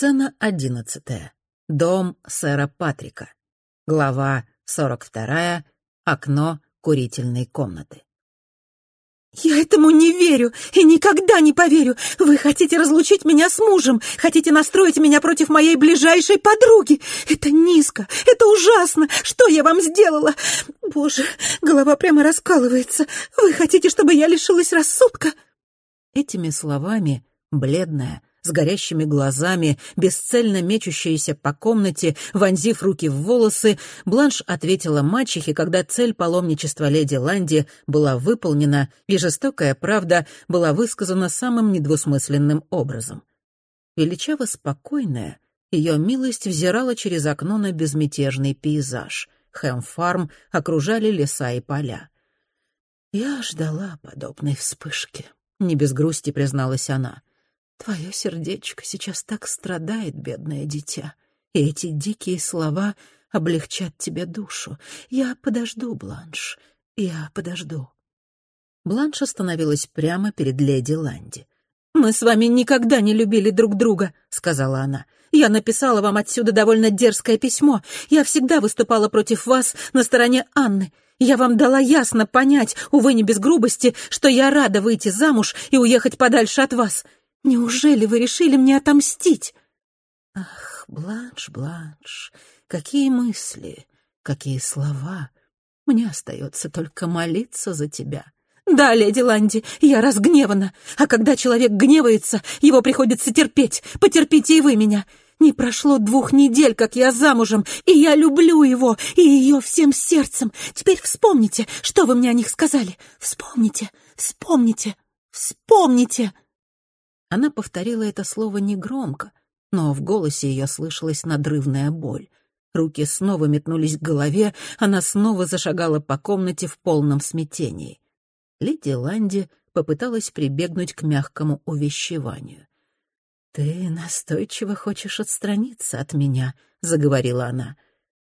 Сцена одиннадцатая. Дом сэра Патрика. Глава сорок вторая. Окно курительной комнаты. «Я этому не верю и никогда не поверю. Вы хотите разлучить меня с мужем, хотите настроить меня против моей ближайшей подруги. Это низко, это ужасно. Что я вам сделала? Боже, голова прямо раскалывается. Вы хотите, чтобы я лишилась рассудка?» Этими словами, бледная, с горящими глазами, бесцельно мечущаяся по комнате, вонзив руки в волосы, Бланш ответила мачехе, когда цель паломничества леди Ланди была выполнена, и жестокая правда была высказана самым недвусмысленным образом. Величаво спокойная, ее милость взирала через окно на безмятежный пейзаж. Хэм-фарм окружали леса и поля. «Я ждала подобной вспышки», — не без грусти призналась она. Твое сердечко сейчас так страдает, бедное дитя, и эти дикие слова облегчат тебе душу. Я подожду, Бланш, я подожду». Бланш остановилась прямо перед леди Ланди. «Мы с вами никогда не любили друг друга», — сказала она. «Я написала вам отсюда довольно дерзкое письмо. Я всегда выступала против вас на стороне Анны. Я вам дала ясно понять, увы, не без грубости, что я рада выйти замуж и уехать подальше от вас. Неужели вы решили мне отомстить?» «Ах, Бланш, Бланш, какие мысли, какие слова! Мне остается только молиться за тебя». «Да, леди Ланди, я разгневана, а когда человек гневается, его приходится терпеть. Потерпите и вы меня. Не прошло двух недель, как я замужем, и я люблю его и ее всем сердцем. Теперь вспомните, что вы мне о них сказали. Вспомните, вспомните, вспомните!» Она повторила это слово негромко, но в голосе ее слышалась надрывная боль. Руки снова метнулись к голове, она снова зашагала по комнате в полном смятении. Леди Ланди попыталась прибегнуть к мягкому увещеванию. «Ты настойчиво хочешь отстраниться от меня», — заговорила она.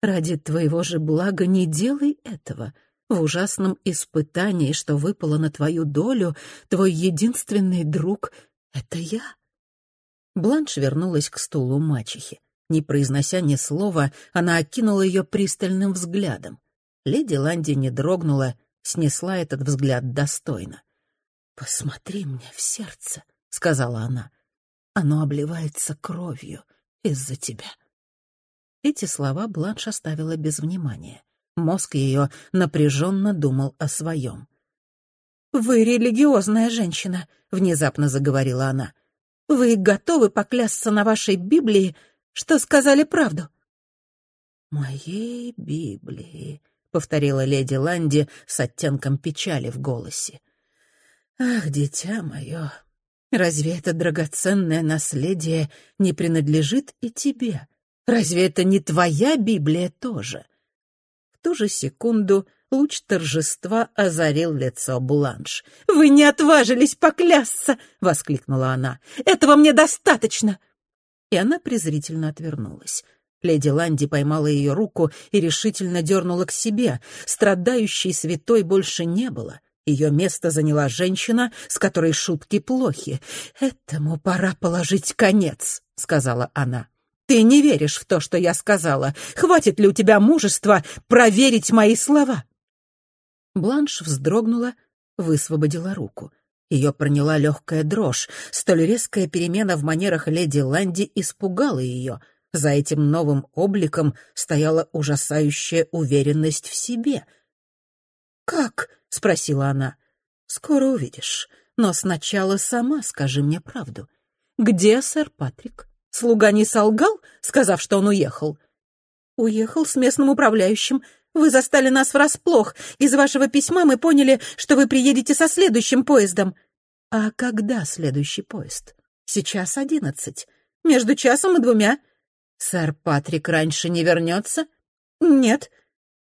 «Ради твоего же блага не делай этого. В ужасном испытании, что выпало на твою долю, твой единственный друг «Это я?» Бланш вернулась к стулу мачехи. Не произнося ни слова, она окинула ее пристальным взглядом. Леди Ланди не дрогнула, снесла этот взгляд достойно. «Посмотри мне в сердце», — сказала она. «Оно обливается кровью из-за тебя». Эти слова Бланш оставила без внимания. Мозг ее напряженно думал о своем. «Вы религиозная женщина», — внезапно заговорила она. «Вы готовы поклясться на вашей Библии, что сказали правду?» «Моей Библии», — повторила леди Ланди с оттенком печали в голосе. «Ах, дитя мое, разве это драгоценное наследие не принадлежит и тебе? Разве это не твоя Библия тоже?» В ту же секунду луч торжества озарил лицо Бланш. «Вы не отважились поклясться!» — воскликнула она. «Этого мне достаточно!» И она презрительно отвернулась. Леди Ланди поймала ее руку и решительно дернула к себе. Страдающей святой больше не было. Ее место заняла женщина, с которой шутки плохи. «Этому пора положить конец», — сказала она. «Ты не веришь в то, что я сказала. Хватит ли у тебя мужества проверить мои слова?» Бланш вздрогнула, высвободила руку. Ее проняла легкая дрожь. Столь резкая перемена в манерах леди Ланди испугала ее. За этим новым обликом стояла ужасающая уверенность в себе. «Как?» — спросила она. «Скоро увидишь. Но сначала сама скажи мне правду. Где сэр Патрик? Слуга не солгал, сказав, что он уехал?» «Уехал с местным управляющим. Вы застали нас врасплох. Из вашего письма мы поняли, что вы приедете со следующим поездом». «А когда следующий поезд?» «Сейчас одиннадцать. Между часом и двумя». «Сэр Патрик раньше не вернется?» «Нет».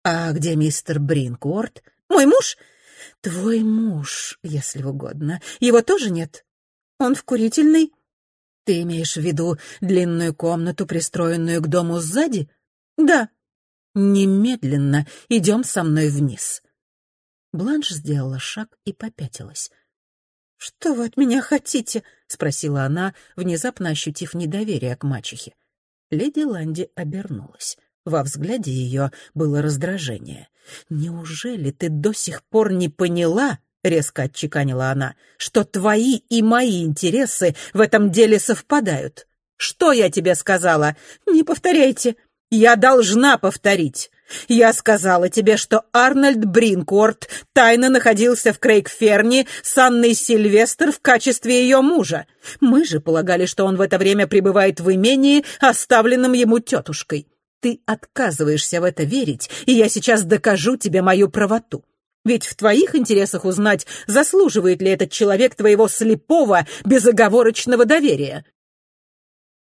«А где мистер Бринкуорт?» «Мой муж?» «Твой муж, если угодно. Его тоже нет?» «Он в курительной». «Ты имеешь в виду длинную комнату, пристроенную к дому сзади?» «Да». «Немедленно идем со мной вниз». Бланш сделала шаг и попятилась. «Что вы от меня хотите?» — спросила она, внезапно ощутив недоверие к мачехе. Леди Ланди обернулась. Во взгляде ее было раздражение. «Неужели ты до сих пор не поняла, — резко отчеканила она, — что твои и мои интересы в этом деле совпадают? Что я тебе сказала? Не повторяйте. Я должна повторить. Я сказала тебе, что Арнольд Бринкорт тайно находился в Крейгферне с Анной Сильвестр в качестве ее мужа. Мы же полагали, что он в это время пребывает в имении, оставленном ему тетушкой. Ты отказываешься в это верить, и я сейчас докажу тебе мою правоту. Ведь в твоих интересах узнать, заслуживает ли этот человек твоего слепого, безоговорочного доверия.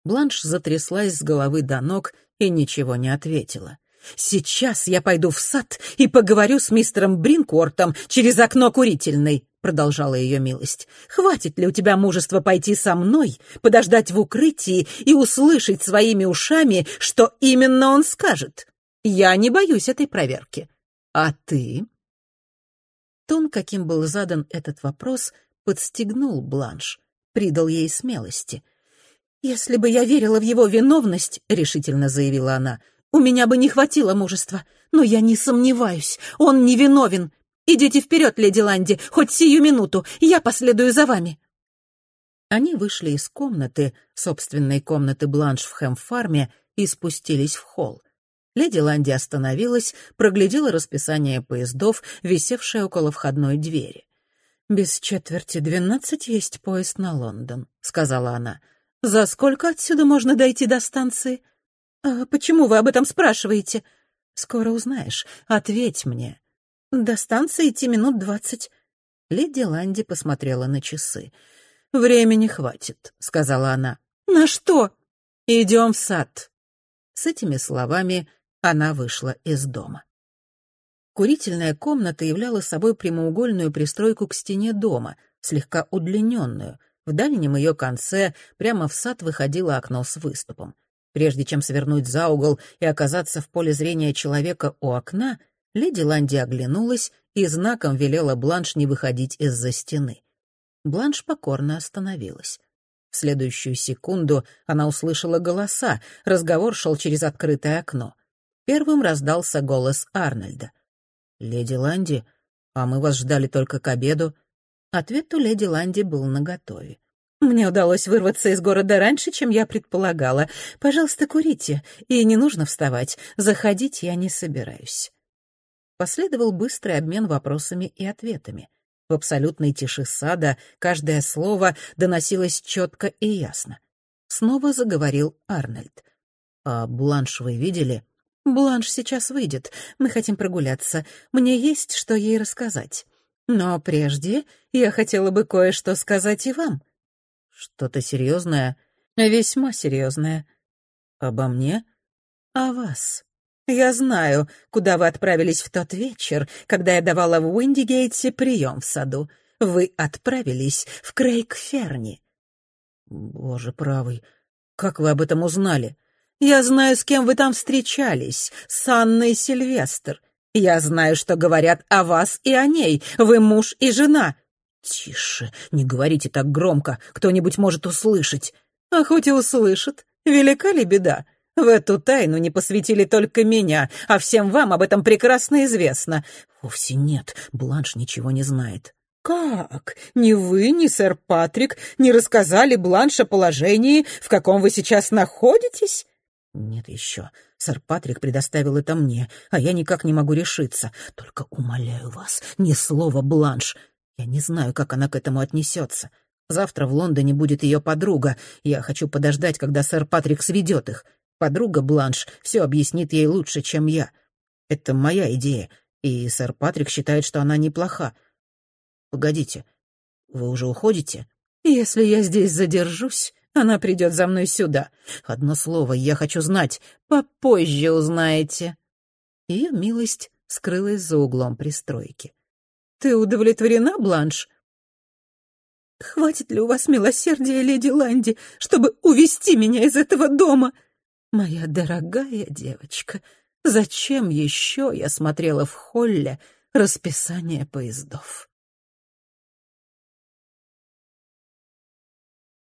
Бланш затряслась с головы до ног и ничего не ответила. «Сейчас я пойду в сад и поговорю с мистером Бринкортом через окно курительной», — продолжала ее милость. «Хватит ли у тебя мужества пойти со мной, подождать в укрытии и услышать своими ушами, что именно он скажет? Я не боюсь этой проверки. А ты?» Тон, каким был задан этот вопрос, подстегнул Бланш, придал ей смелости. «Если бы я верила в его виновность», — решительно заявила она, — у меня бы не хватило мужества, но я не сомневаюсь, он невиновен. Идите вперед, леди Ланди, хоть сию минуту, я последую за вами». Они вышли из комнаты, собственной комнаты Бланш в Хэм-фарме, и спустились в холл. Леди Ланди остановилась, проглядела расписание поездов, висевшее около входной двери. «Без четверти двенадцать есть поезд на Лондон», — сказала она. «За сколько отсюда можно дойти до станции?» «А почему вы об этом спрашиваете?» «Скоро узнаешь. Ответь мне». «До станции идти минут двадцать». Леди Ланди посмотрела на часы. «Времени хватит», — сказала она. «На что?» «Идем в сад». С этими словами она вышла из дома. Курительная комната являла собой прямоугольную пристройку к стене дома, слегка удлиненную. В дальнем ее конце прямо в сад выходило окно с выступом. Прежде чем свернуть за угол и оказаться в поле зрения человека у окна, леди Ланди оглянулась и знаком велела Бланш не выходить из-за стены. Бланш покорно остановилась. В следующую секунду она услышала голоса, разговор шел через открытое окно. Первым раздался голос Арнольда. «Леди Ланди, а мы вас ждали только к обеду». Ответ у леди Ланди был наготове. Мне удалось вырваться из города раньше, чем я предполагала. Пожалуйста, курите, и не нужно вставать. Заходить я не собираюсь». Последовал быстрый обмен вопросами и ответами. В абсолютной тиши сада каждое слово доносилось четко и ясно. Снова заговорил Арнольд. «А Бланш вы видели?» «Бланш сейчас выйдет. Мы хотим прогуляться. Мне есть что ей рассказать. Но прежде я хотела бы кое-что сказать и вам». «Что-то серьезное?» «Весьма серьезное». «Обо мне?» «О вас. Я знаю, куда вы отправились в тот вечер, когда я давала в Уиндигейтсе прием в саду. Вы отправились в Крейг-Ферни». «Боже правый, как вы об этом узнали?» «Я знаю, с кем вы там встречались, с Анной Сильвестр. Я знаю, что говорят о вас и о ней. Вы муж и жена. «Тише, не говорите так громко, кто-нибудь может услышать». «А хоть и услышит, велика ли беда? В эту тайну не посвятили только меня, а всем вам об этом прекрасно известно». «Вовсе нет, Бланш ничего не знает». «Как? Ни вы, ни сэр Патрик не рассказали Бланш о положении, в каком вы сейчас находитесь?» «Нет еще. Сэр Патрик предоставил это мне, а я никак не могу решиться. Только умоляю вас, ни слова Бланш. Я не знаю, как она к этому отнесется. Завтра в Лондоне будет ее подруга. Я хочу подождать, когда сэр Патрик сведет их. Подруга Бланш все объяснит ей лучше, чем я. Это моя идея, и сэр Патрик считает, что она неплоха. Погодите, вы уже уходите? Если я здесь задержусь, она придет за мной сюда. Одно слово, я хочу знать. Попозже узнаете. Ее милость скрылась за углом пристройки. Ты удовлетворена, Бланш? Хватит ли у вас милосердия, леди Ланди, чтобы увести меня из этого дома? Моя дорогая девочка, зачем еще я смотрела в холле расписание поездов?